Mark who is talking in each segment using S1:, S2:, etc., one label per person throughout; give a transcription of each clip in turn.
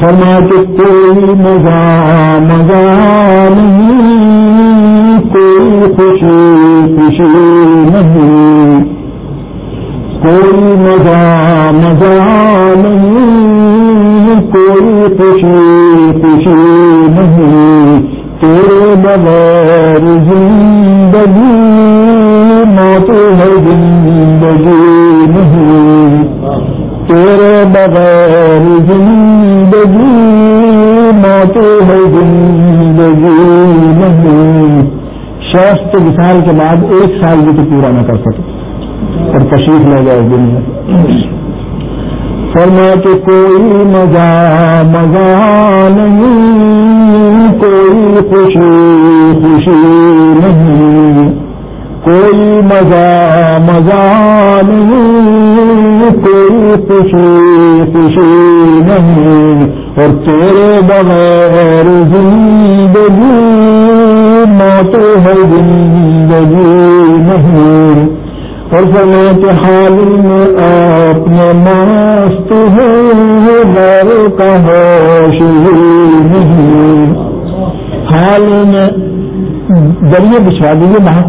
S1: فرما کے کوئی مزہ مزہ نہیں، کوئی خوشی خوشی نہیں۔ کوئی مزہ مزہ نہیں، کوئی خوشی خوشی نہیں۔ تیرے بغیر زندگی شاست وشال کے بعد ایک سال بھی تو پورا نہ کر سکے اور تشریف لے جائے دنیا فرما کہ کوئی مزہ مزہ نہیں، کوئی خوشی خوشی نہیں۔ کوئی مزہ مزہ نہیں، کوئی خوشی خوشی نہیں۔ اور تیرے بغیر زندگی موت ہے اور سمے کے حال میں آپ نے مست غیر کا ہوش نہیں۔ حال میں ذریعے بچھوا دیجیے باہر۔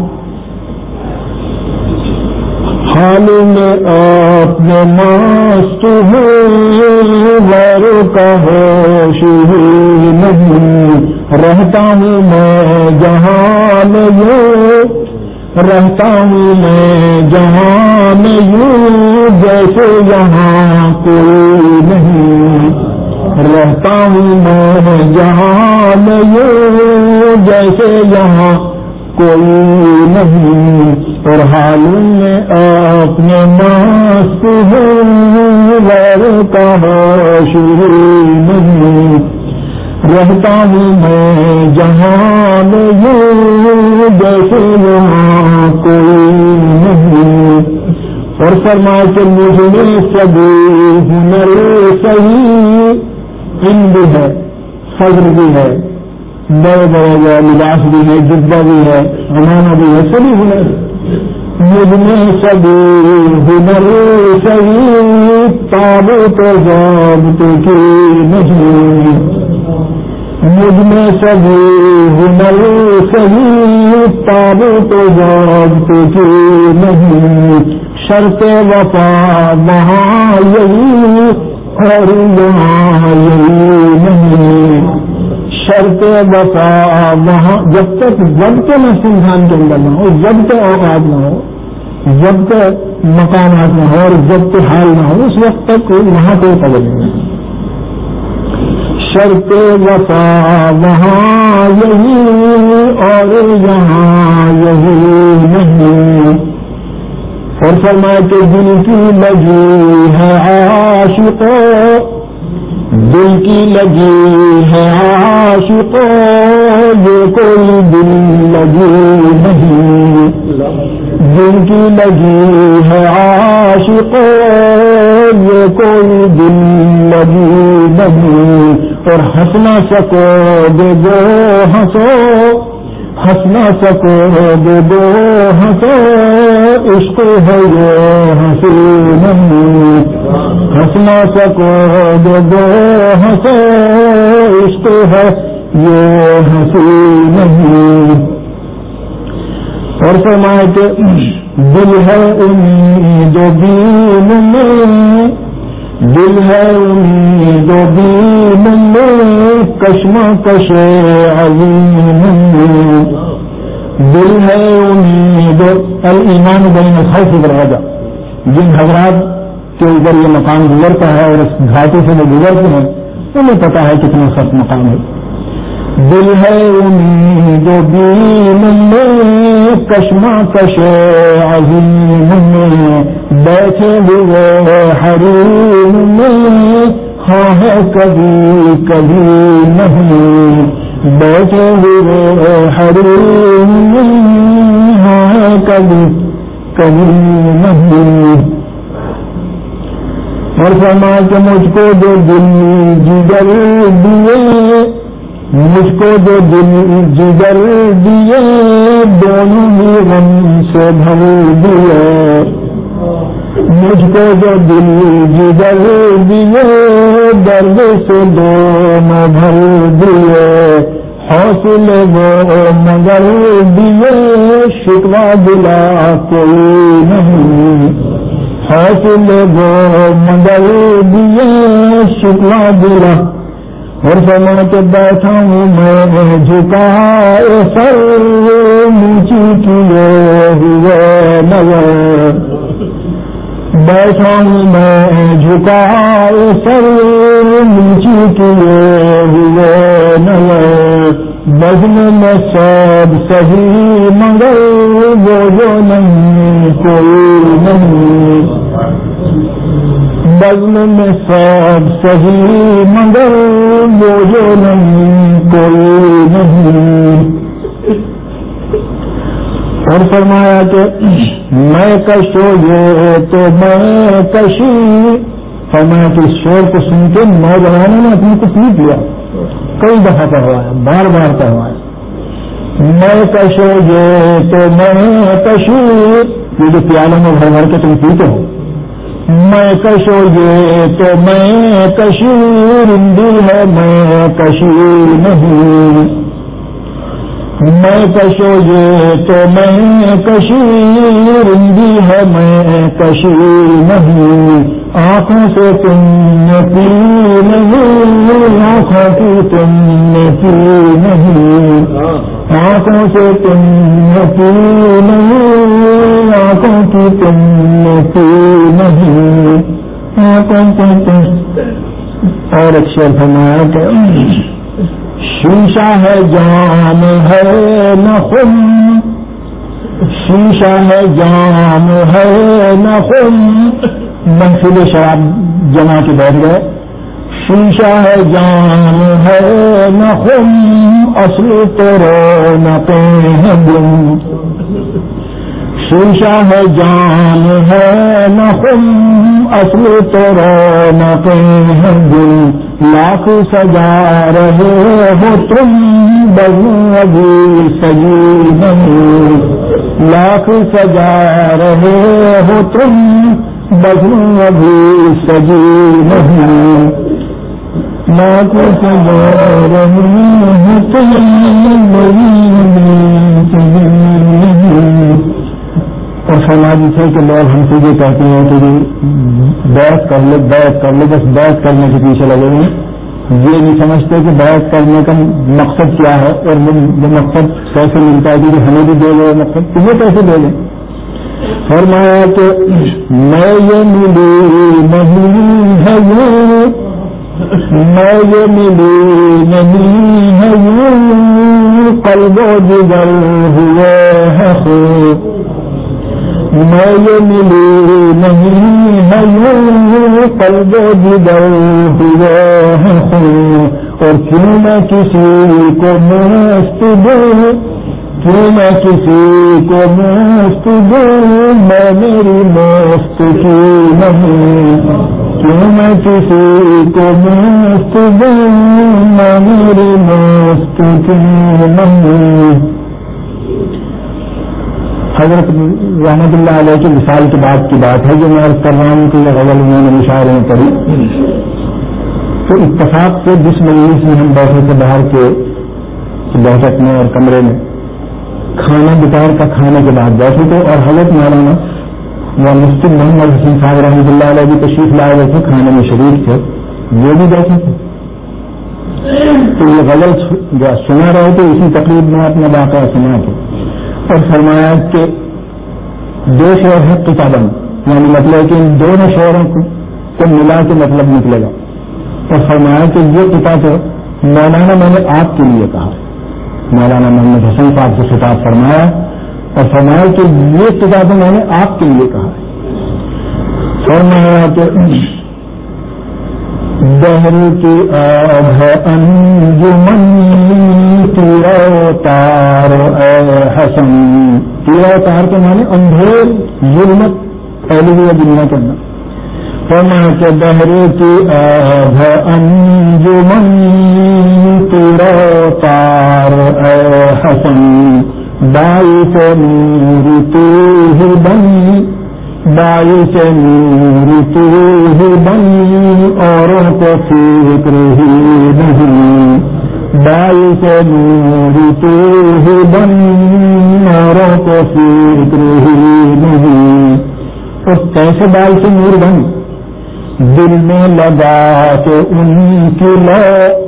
S1: حال میں آپ نے مست غیر کا ہوش نہیں۔ رہتا ہوں میں جہان یہ رہتا ہوں میں جہاں میں یوں جیسے یہاں کوئی نہیں۔ رہتا ہوں میں جہاں میں یوں جیسے یہاں کوئی نہیں۔ اور حال میں آپ نے مست غیر کا شروع نہیں۔ رہتا ہوں میں، جہاں میں جیسے وہاں کوئی نہیں۔ اور فرما کے مجھے سبھی ہنر صحیح ہند ہے فضر بھی ہے بڑے بڑے جو لباس بھی ہے جبا بھی ہے ہمارا بھی ہے سبھی ہنر مجھ میں سبھی ہنر صحیح تابو تو کی نہیں۔ مجھ میں سبھی ہنر سبھی تاب تو جاب تو نہیں، شرط وفا وہاں یہی اور یہاں یہی نہیں۔ شرط وفا وہاں، جب تک جب کے میں سنسان کے اندر نہ ہو، جب کے اوقات نہ ہو، جب کے مکانات نہ ہو اور جب کے حال نہ ہو، اس وقت تک وہاں کوئی قدر نہیں۔ شرط وفا، وہاں یہی اور یہاں یہی نہیں۔ اور فرما کے دل کی لگی ہے عاشق دل کی لگی ہے عاشق یہ کوئی دل لگی نہیں۔ دل کی لگی ہے عاشق یہ کوئی دل لگی نہیں اور ہنسنا سکو دے دو ہنسو ہنسنا سکو دے دو ہنسو۔ عشق ہے یہ ہنسی نہیں ہنسنا سکو دے دو ہنسو۔ عشق ہے یہ ہنسی نہیں اور فرمائے کہ دل ہے امید و دین میں دل ہے امید و دین میں کشم کش عظیم۔ دل ہے امید المان بین خوف دروازہ جن حضرات کے اوپر یہ مقام گزرتا ہے اور اس گھاٹی سے وہ گزرتے ہیں، انہیں پتا ہے کتنا سخت مقام ہے۔ دل ہے امید و دین میں کشمہ کش عظیم۔ بیٹھے ہوئے حریم میں ہاں کبھی کبھی نہیں۔ بیٹھے ہوئے حریم میں ہاں کبھی کبھی نہیں۔ اور فرما کے مجھ کو جو دل جگر دیے، مجھ کو جو دل جگر دیے، دونوں ہی غم سے بھر دیے۔ مجھ کو جو دل جگر دیے درد سے دو بھر دیے۔ حوصلے وہ مگر دیے شکوا دلا کوئی نہیں۔ حوصلے وہ مگر دیے شکوا دلا۔ اور سما کے بیٹھا ہوں میں جھکا سر نیچی کیے ہوئے نظر۔ بیٹھا میں جھکا سر نیچی کیے ہوئے نظر بزم میں سب صحیح مگر وہ جو نہیں، کوئی نہیں۔ بزم میں سب صحیح مگر وہ جو نہیں، کوئی نہیں۔ اور فرمایا کہ میں کشو یہ تو میں کشی۔ فرمایا کہ اس شور کو سن کے نوجوانوں نے اپنے کو پیٹ لیا۔ کئی دفعہ کہوایا، بار بار کہوایا۔ میں کشو یہ تو میں کشی۔ یہ جو پیالوں میں بھر بھر کے تم پیتے ہو۔ میں کشو یہ تو میں کشیر دل ہے، میں کشیر نہیں۔ میں کشو یہ تو میں کشیر دی ہے، میں کشیر نہیں۔ آنکھوں سے تم نے پی نہیں، آنکھوں کی تم نے پی نہیں۔ آنکھوں سے تم نے پی نہیں، آنکھوں کی تم نے پی نہیں۔ آنکھوں کی تم اور ایک شیر فرمایا کہ شیشہ ہے جام ہے نہ خم۔ شیشہ ہے جام ہے نہ خم۔ محفل شراب جما کے بیٹھ گئے۔ شیشہ ہے جام ہے نہ خم۔ اصل تو رو نہ ہیں گم شیشہ ہے جان ہے نہ خم۔ اصل تو رو نہ ہیں گل لاکھ سجا رہے ہو تم بہو ابھی سجی نہیں لاکھ سجا رہے ہو تم بہو ابھی سجی نہیں لاکھ سجا رہے ہو تم بہو اور سماجی کہ لوگ ہم سے یہ کہتے ہیں کہ بیس کر لے بیس کر لے، بس بیس کرنے کے پیچھے لگے ہوئے یہ نہیں سمجھتے کہ بیس کرنے کا مقصد کیا ہے اور وہ مقصد کیسے ملتا ہے کہ ہمیں بھی دے گئے مقصد، تو یہ کیسے دے گے فرمایا کہ میں یہ ملی نہیں ہے میں یہ ملی نہیں ہے قلب و جگر ہوئے ہے میں یہ نہیں ہے قلب اور کیوں میں کسی کو مست دوں کیوں میں کسی کو مست دوں میں میری مست کی نہیں کیوں میں کسی کو مست دوں میں میری مست کی نہیں حضرت رحمت اللہ علیہ کی مثال کے بعد کی بات ہے جو میں عرض کر رہا ہوں کہ یہ غزل انہوں نے مشاعرے میں پڑھی تو اتفاق سے جس مجلس میں ہم بیٹھے تھے باہر کے بیٹھک میں اور کمرے میں، کھانا، دوپہر کا کھانے کے بعد بیٹھے تھے اور حضرت مولانا یا مفتی محمد حسین صاحب رحمۃ اللہ علیہ بھی تشریف لائے ہوئے تھے، کھانے میں شریف تھے، وہ بھی بیٹھے تھے۔ تو یہ غزل سنا رہے تھے، اسی تقریب میں اپنا واقعہ سنا تھے اور فرمایا کہ دو شعر ہے کتابن یعنی مطلب کہ ان دونوں شعروں کو ملا کے مطلب نکلے گا۔ اور فرمایا کہ یہ کتاب مولانا میں نے آپ کے لیے کہا مولانا محمد حسن صاحب سے خطاب فرمایا اور فرمایا کہ یہ کتاب میں نے آپ کے لیے کہا فرمایا کہ دہر کی آب ہے انجمن تیرا تار اے حسن۔ تیرا تار کے معنی اندھیر ظلمت پہلی بھی دنیا کے اندر۔ فما کے دہر کی آب ہے انجمن تیرا تار اے حسن۔ بائی سے میری تو ہی بنی بائی سے نور تو ہی بنی اوروں کو فکر ہی نہیں۔ بائی سے نور تو ہی بنی اوروں کو فکر ہی نہیں۔ اور کیسے بال سے نور بن دل میں لگا کے ان کی لو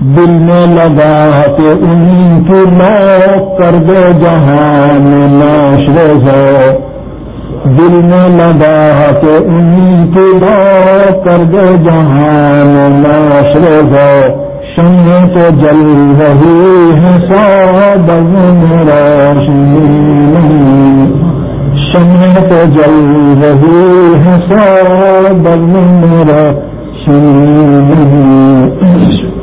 S1: دل میں لگا کے ان کی لو کر دے جہان ناشر ہو۔ دل میں لگا کے ان کی لو کر دے جہان ناشر ہو سننے تو جل رہی ہے سو روشنی نہیں سننے تو جل رہی ہے سو روشنی